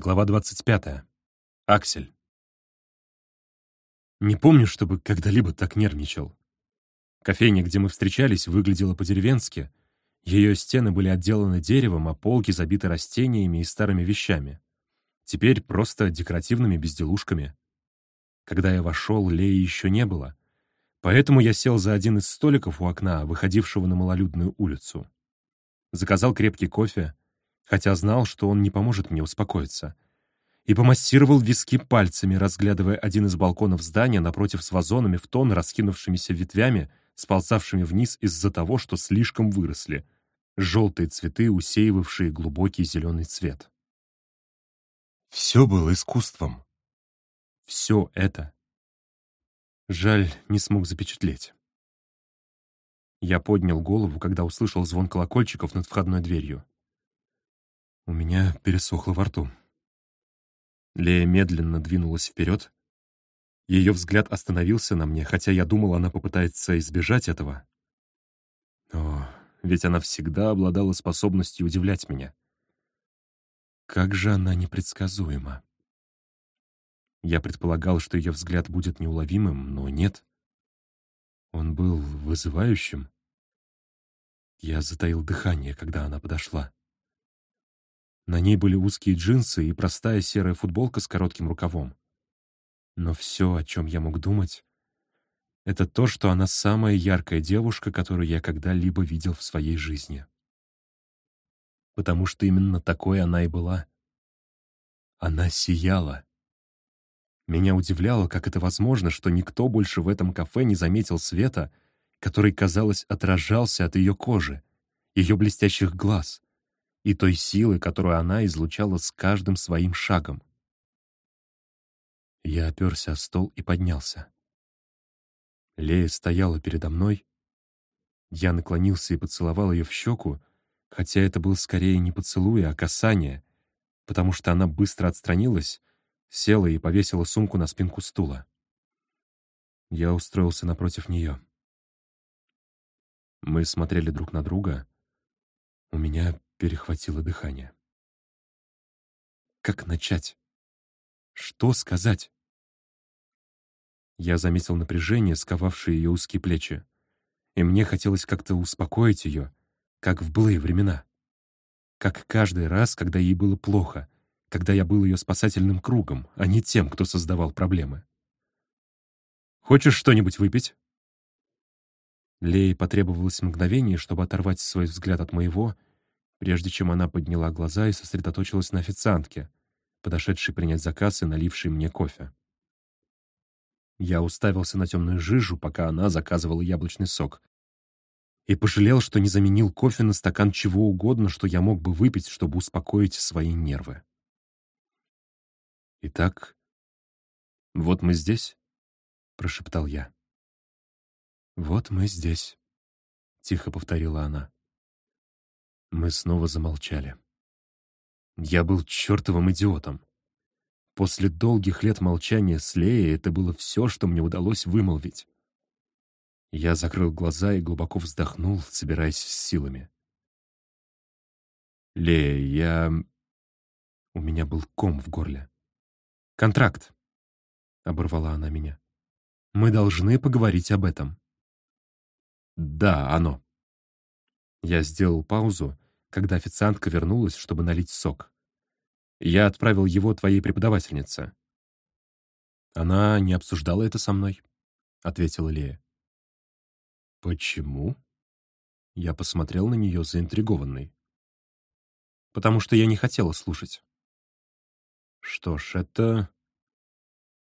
Глава 25. Аксель. Не помню, чтобы когда-либо так нервничал. Кофейня, где мы встречались, выглядела по-деревенски. Ее стены были отделаны деревом, а полки забиты растениями и старыми вещами. Теперь просто декоративными безделушками. Когда я вошел, Леи еще не было. Поэтому я сел за один из столиков у окна, выходившего на малолюдную улицу. Заказал крепкий кофе — хотя знал, что он не поможет мне успокоиться. И помассировал виски пальцами, разглядывая один из балконов здания напротив с вазонами в тон, раскинувшимися ветвями, сползавшими вниз из-за того, что слишком выросли. Желтые цветы, усеивавшие глубокий зеленый цвет. Все было искусством. Все это. Жаль, не смог запечатлеть. Я поднял голову, когда услышал звон колокольчиков над входной дверью. У меня пересохло во рту. Лея медленно двинулась вперед. Ее взгляд остановился на мне, хотя я думал, она попытается избежать этого. О, ведь она всегда обладала способностью удивлять меня. Как же она непредсказуема. Я предполагал, что ее взгляд будет неуловимым, но нет. Он был вызывающим. Я затаил дыхание, когда она подошла. На ней были узкие джинсы и простая серая футболка с коротким рукавом. Но все, о чем я мог думать, это то, что она самая яркая девушка, которую я когда-либо видел в своей жизни. Потому что именно такой она и была. Она сияла. Меня удивляло, как это возможно, что никто больше в этом кафе не заметил света, который, казалось, отражался от ее кожи, ее блестящих глаз — и той силы, которую она излучала с каждым своим шагом. Я оперся о стол и поднялся. Лея стояла передо мной. Я наклонился и поцеловал ее в щеку, хотя это был скорее не поцелуй, а касание, потому что она быстро отстранилась, села и повесила сумку на спинку стула. Я устроился напротив нее. Мы смотрели друг на друга. У меня перехватило дыхание. Как начать? Что сказать? Я заметил напряжение, сковавшее ее узкие плечи, и мне хотелось как-то успокоить ее, как в былые времена. Как каждый раз, когда ей было плохо, когда я был ее спасательным кругом, а не тем, кто создавал проблемы. «Хочешь что-нибудь выпить?» Лее потребовалось мгновение, чтобы оторвать свой взгляд от моего прежде чем она подняла глаза и сосредоточилась на официантке, подошедшей принять заказ и налившей мне кофе. Я уставился на темную жижу, пока она заказывала яблочный сок, и пожалел, что не заменил кофе на стакан чего угодно, что я мог бы выпить, чтобы успокоить свои нервы. «Итак, вот мы здесь», — прошептал я. «Вот мы здесь», — тихо повторила она. Мы снова замолчали. Я был чертовым идиотом. После долгих лет молчания с Леей это было все, что мне удалось вымолвить. Я закрыл глаза и глубоко вздохнул, собираясь с силами. «Лея, я...» У меня был ком в горле. «Контракт», — оборвала она меня. «Мы должны поговорить об этом». «Да, оно», я сделал паузу, когда официантка вернулась, чтобы налить сок. Я отправил его твоей преподавательнице. Она не обсуждала это со мной, — ответила Лея. Почему? Я посмотрел на нее заинтригованный. Потому что я не хотела слушать. Что ж, это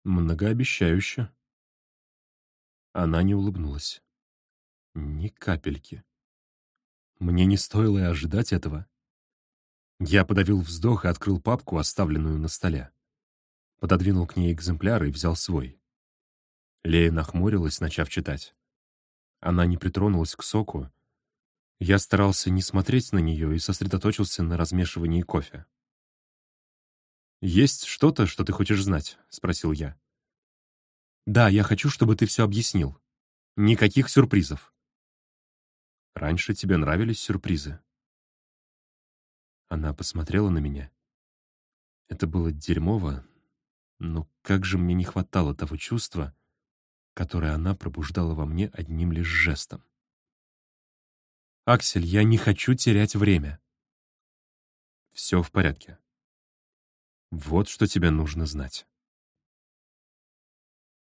многообещающе. Она не улыбнулась. Ни капельки. Мне не стоило и ожидать этого. Я подавил вздох и открыл папку, оставленную на столе. Пододвинул к ней экземпляр и взял свой. Лея нахмурилась, начав читать. Она не притронулась к соку. Я старался не смотреть на нее и сосредоточился на размешивании кофе. «Есть что-то, что ты хочешь знать?» — спросил я. «Да, я хочу, чтобы ты все объяснил. Никаких сюрпризов». Раньше тебе нравились сюрпризы?» Она посмотрела на меня. Это было дерьмово, но как же мне не хватало того чувства, которое она пробуждала во мне одним лишь жестом. «Аксель, я не хочу терять время». «Все в порядке. Вот что тебе нужно знать».